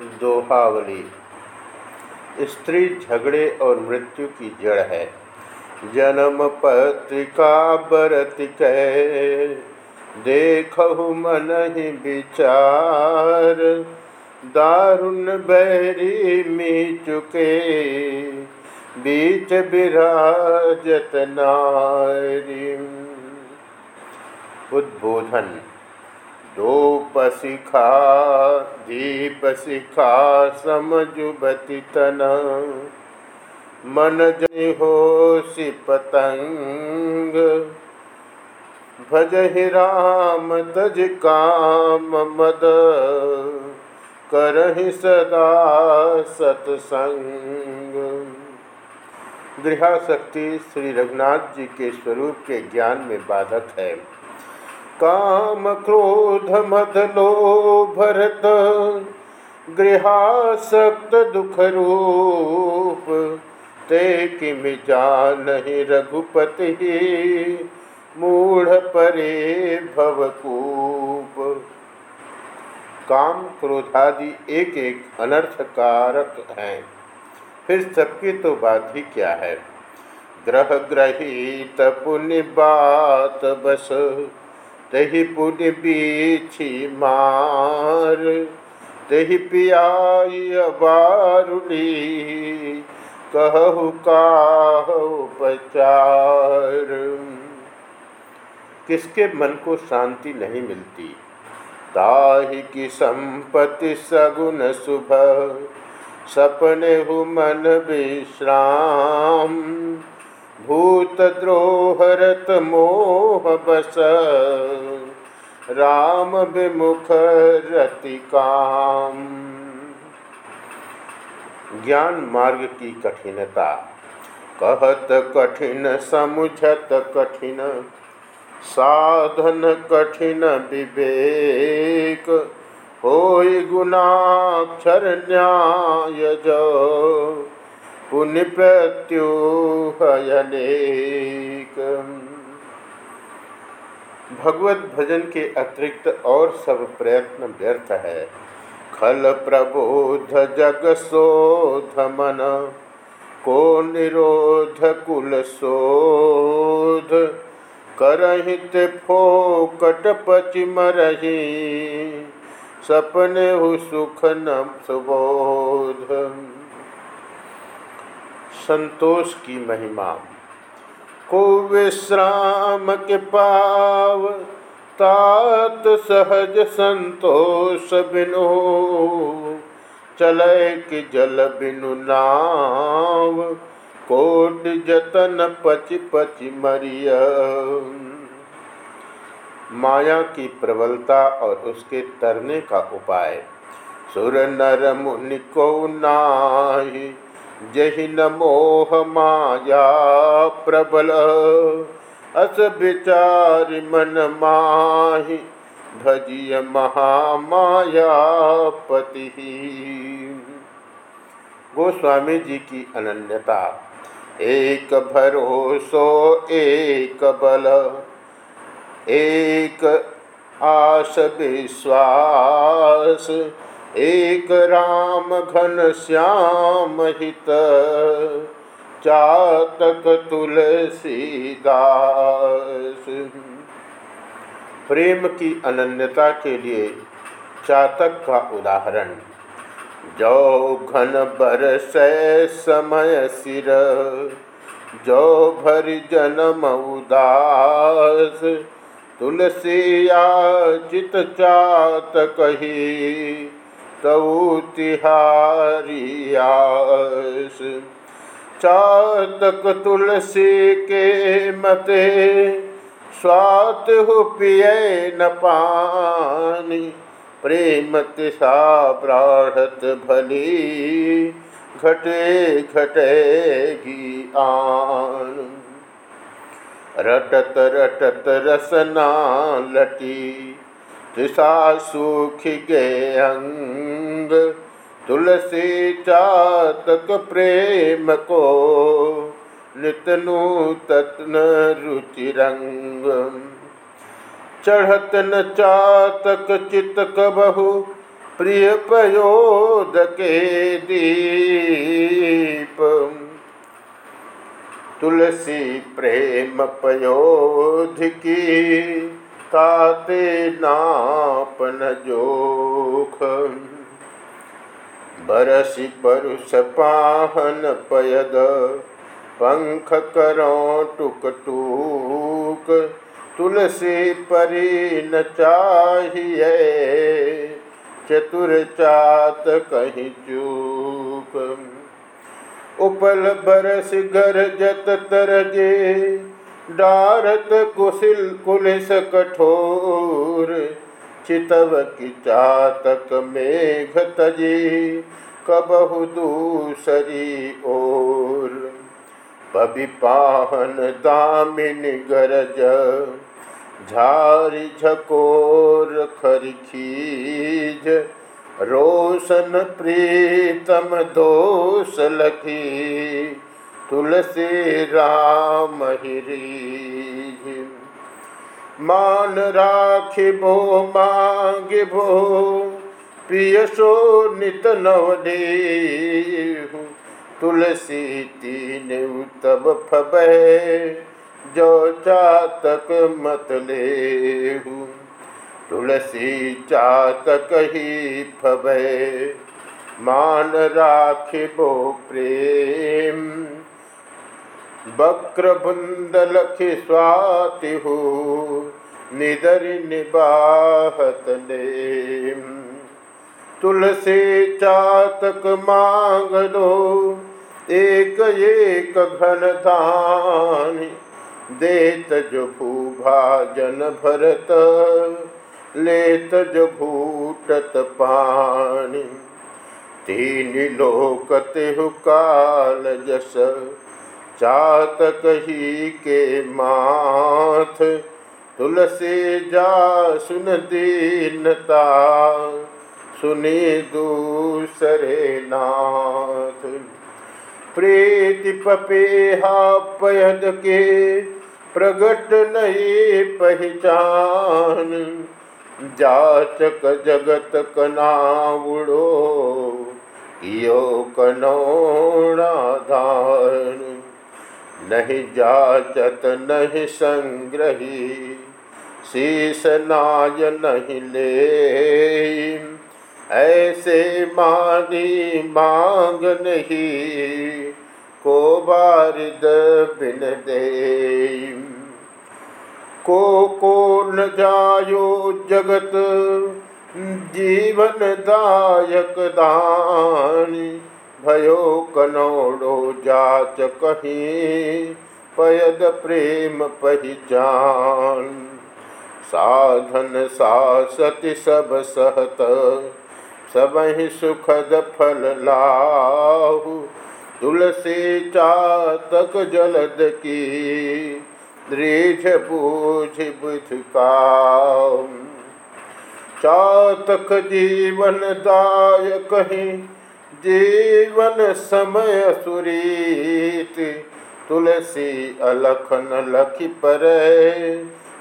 दोहावली। स्त्री झगड़े और मृत्यु की जड़ है। जन्म पत्रिका बरत कै देखहु मन ही विचार। दारुण बैरी में चुके। बीच विराजत नारी। उद्बोधन। धूप शिखा दीप शिखा समझुबति तन मन जनि हो सि पतंग भज राम, तज काम मद। करहि सदा सत्संग। गृहाशक्ति श्री रघुनाथ जी के स्वरूप के ज्ञान में बाधक है। काम क्रोध मद भरत गृहासक्त दुख रूप ते किम नहीं रघुपति, मूढ़ परे भवकूप। काम क्रोधादि एक एक अनर्थकारक हैं। फिर सबकी तो बात ही क्या है? ग्रह ग्रहित पुण्य बात बस। तही पुण्य बीछी मार तही पियाई बारुली कहु पचार किसके मन को शांति नहीं मिलती? ताहि की संपत्ति सगुन शुभ सपने हु मन विश्राम। भूत द्रोहरत मोह बस राम विमुख रति काम ज्ञान मार्ग की कठिनता। कहत कठिन, समुझत कठिन। साधन कठिन विवेक। हो गुणाक्षर न्याय जो पुण्य प्रत्युहयनेक भगवत भजन के अतिरिक्त और सब प्रयत्न व्यर्थ है। खल प्रबोध जग शोध मन, को निरोध कुल शोध। करहित फोकट पचि मरही, सपने हु सुख न सुबोध। संतोष की महिमा। को विश्राम के पाव, तात सहज संतोष बिनु। चले कि जल बिनु नाव, कोट जतन पच पच मरिय। माया की प्रबलता और उसके तरने का उपाय। सुर नर मुनि को नाही जहि न मोह माया प्रबल अस विचार मन माहि भजिय महामाया पति गोस्वामी जी की अनन्यता, एक भरोसो, एक बल, एक आस विश्वास। एक राम घन श्याम हित, चातक तुलसीदास प्रेम की अनन्यता के लिए चातक का उदाहरण, जो घन बरस समय सिर, जो भर जन्म उदास। तुलसी या चित चात कही तऊ तिहारियास चातक तुलसी के मते स्वात हो पिए न पानी, प्रेम तिसा प्राढ़त भली, घटे घटेगी आन। रटत रटत रसना लटी दिशा सूख गे अंग तुलसी चातक प्रेम को नितनु तत्न रुचि रंग चढ़त न चातक चित कबहु, प्रिय पयोद के दीप। तुलसी प्रेम पयोध की ताते नापन जोख। बरसी परुष पाहन पयद, पंख करो टुक टूक। तुलसी परी न चाहिए, चतुर चात कहीं चूक। उपल बरस घर जत तरजे डारत कुशिल कुलिस कठोर, चितव की चातक मेघ तजी, कबहु दूसरी ओर। पबि पाहन दामिन गरज, झारी झकोर खरखीज रोशन प्रीतम दोष लखी। तुलसी राम हिरी मान राखिबो मांगिबो प्रिय सो नित नवदे तुलसी तीन तब फब, जो चातक मत ले तुलसी चातक ही फबे, मान राखिबो प्रेम। बक्र लखि स्वाति हो निदर निबाहत ने तुलसी चातक मांग लो एक एक घन दान देत जो भूभाजन भरत, लेत जो भूटत पानी। तीन लोकते तेहु काल जस चातक ही के माथ, तुलसी जा सुन दीनता, सुनी दूसरे नाथ। प्रीति पपेहा पयद के प्रगट नहीं पहचान, जाचक जगत कना उड़ो यो कनौणाधान। नहीं जाचत, नहीं संग्रही शीस नाय नहीं ले ऐसे मानी मांग नहीं, को बारिद बिन दे को को न जायो जगत जीवन दायक दान भयो कनौड़ो जाच कहीं, पयद प्रेम पहचान। साधन सासति सब सहत सब ही सुखद फल लाहु। तुलसी चातक जलद की, दृढ़ बूझ बुझ चातक जीवन दाय कहीं जीवन समय सुरीत, तुलसी अलखन लखी पर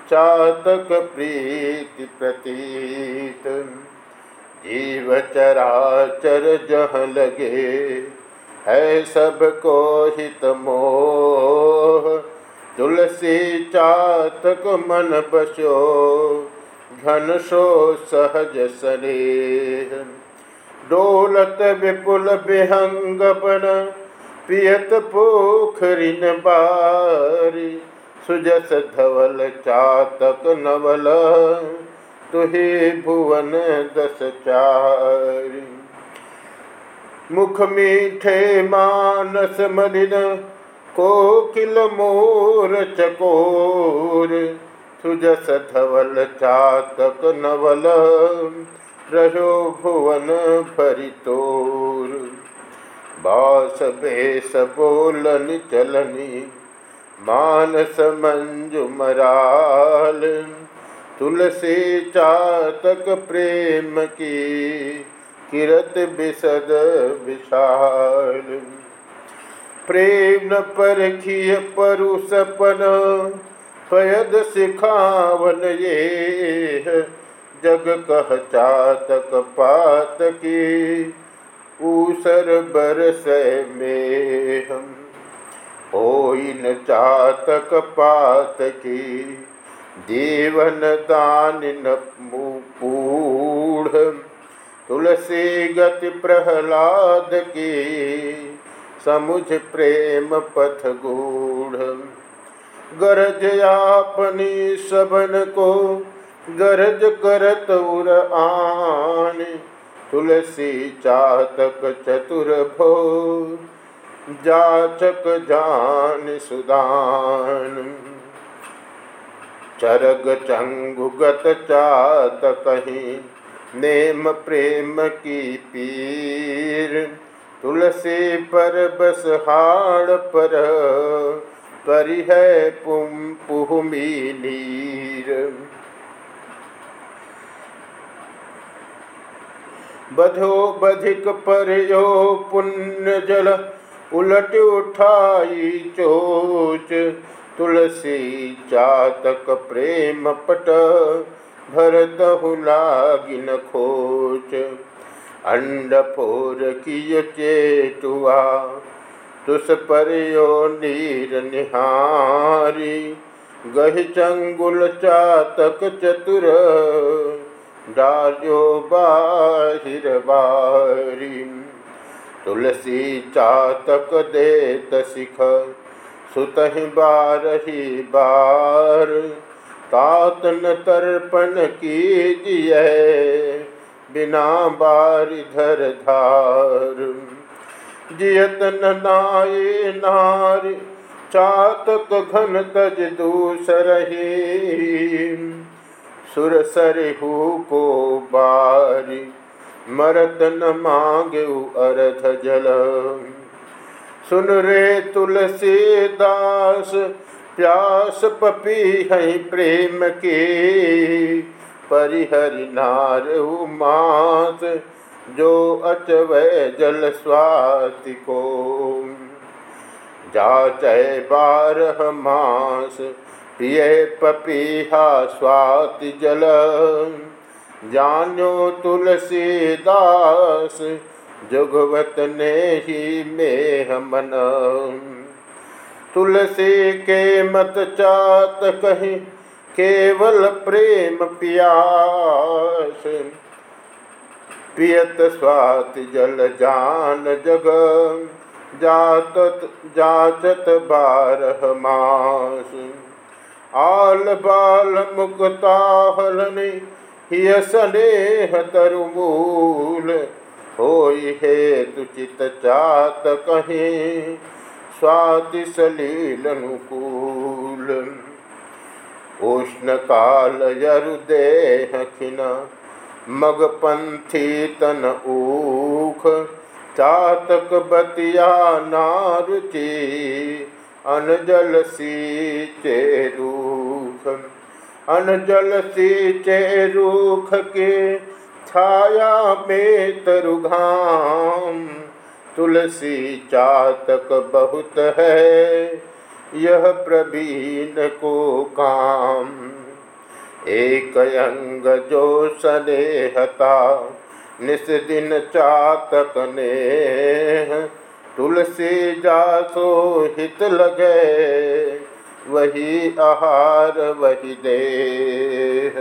चातक प्रीति प्रतीत। जीव चराचर जह लगे, है सबको हित मोह। तुलसी चातक मन बसो, घन सो सहज सरे डोलत विपुल विहंग बन, पियत पोखरिन बारी। सुजस धवल चातक नवल, तुहे भुवन दस चारि। मुख मीठे मानस मलिन, कोकिल मोर चकोर। सुजस धवल चातक नवल रहो भुवन भरितोर बास बेस बोलन चलनी मानस मंजुमराल। तुलसी चातक प्रेम की किरत बिसद विशाल। प्रेम न परखिय परु सपन पयद सिखावन ये जग कह चातक पात की, ऊसर बरस में हम हो न चातक पात की देवन दान न पूढ़। तुलसी गति प्रहलाद की, समुझ प्रेम पथ गूढ़। गरज आपनी सबन को गरज करत उर आन तुलसी चातक चतुर भो जाचक जान सुदान। चरग चंगुगत चात कहीं नेम प्रेम की पीर। तुलसी पर बस हाड़ पर परि है पुम पुहमी नीर। बधो बधिक पर पुण्य जल, उलट उठाई चोच। तुलसी चातक प्रेम पट भरत लागिन खोच। अंड फोर की चेतुआ, तुस पर यो नीर निहारी। गह चंगुल चातक चतुर डालो बाहिर बारी। तुलसी चातक देत सिख सुतहि बारही बार। तातन तर्पण की कीजिए, बिना बारिधर धार जियत नाये नार, चातक घन तज दूसरही। सुर सरहू को बारी। मरत न मांगे अर्थ जल। सुन रे तुलसी दास प्यास पपी है प्रेम के। परिहरि नार मास, जो अचव जल स्वाति को। जाचय बारह मास पिय पपीहा स्वाति जल। जानो तुलसीदास, जुगवत ने ही मेह मन। तुलसी के मत चात कहीं केवल प्रेम पियास। पियत स्वाति जल जान जग, जातत जाचत बारह मास। आल बाल मुक्ताहलनी हिय स्नेह तरुमूल। हो हेतु चित चात कहीं, स्वाति सलील अनुकूल। उष्ण काल यरुदेह खिन मगपंथी तन ऊख। चातक बतिया नारुचि अनजल सी चेरूख अनजल सींचे रूख के छाया में तरुघाम तुलसी चातक बहुत है, यह प्रवीण को काम। एक अंग जो स्नेहता, निस दिन चातक ने तुलसी जासो हित लगे वही आहार वही देह।